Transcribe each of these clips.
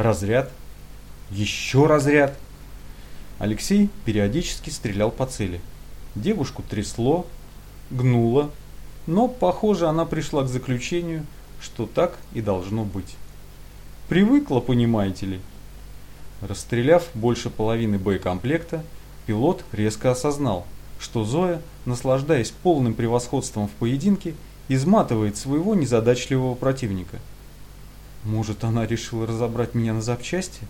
Разряд. Еще разряд. Алексей периодически стрелял по цели. Девушку трясло, гнуло, но, похоже, она пришла к заключению, что так и должно быть. Привыкла, понимаете ли. Расстреляв больше половины боекомплекта, пилот резко осознал, что Зоя, наслаждаясь полным превосходством в поединке, изматывает своего незадачливого противника. Может, она решила разобрать меня на запчасти?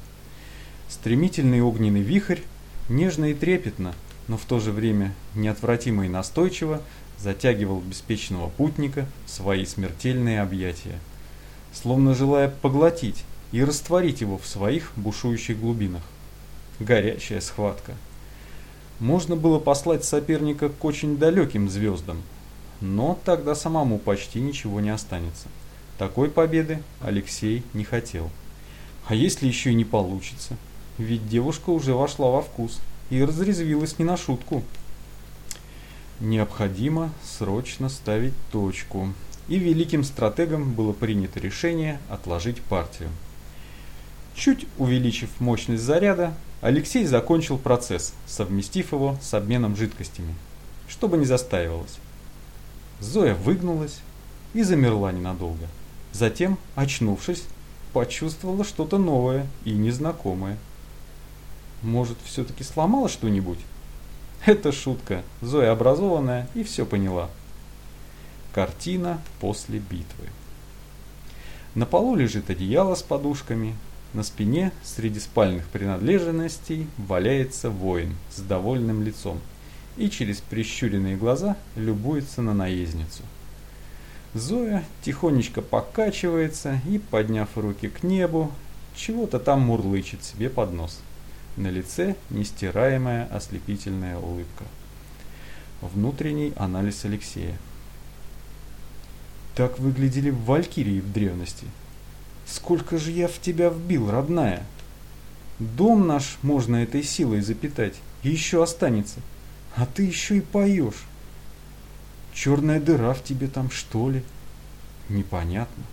Стремительный огненный вихрь, нежно и трепетно, но в то же время неотвратимо и настойчиво, затягивал беспечного путника в свои смертельные объятия, словно желая поглотить и растворить его в своих бушующих глубинах. Горячая схватка. Можно было послать соперника к очень далеким звездам, но тогда самому почти ничего не останется. Такой победы Алексей не хотел. А если еще и не получится? Ведь девушка уже вошла во вкус и разрезвилась не на шутку. Необходимо срочно ставить точку. И великим стратегом было принято решение отложить партию. Чуть увеличив мощность заряда, Алексей закончил процесс, совместив его с обменом жидкостями, чтобы не застаивалось. Зоя выгнулась и замерла ненадолго. Затем, очнувшись, почувствовала что-то новое и незнакомое. Может, все-таки сломала что-нибудь? Это шутка. Зоя образованная и все поняла. Картина после битвы. На полу лежит одеяло с подушками. На спине среди спальных принадлежностей валяется воин с довольным лицом и через прищуренные глаза любуется на наездницу. Зоя тихонечко покачивается и, подняв руки к небу, чего-то там мурлычет себе под нос. На лице нестираемая ослепительная улыбка. Внутренний анализ Алексея. Так выглядели валькирии в древности. Сколько же я в тебя вбил, родная? Дом наш можно этой силой запитать, и еще останется. А ты еще и поешь. Черная дыра в тебе там, что ли? Непонятно.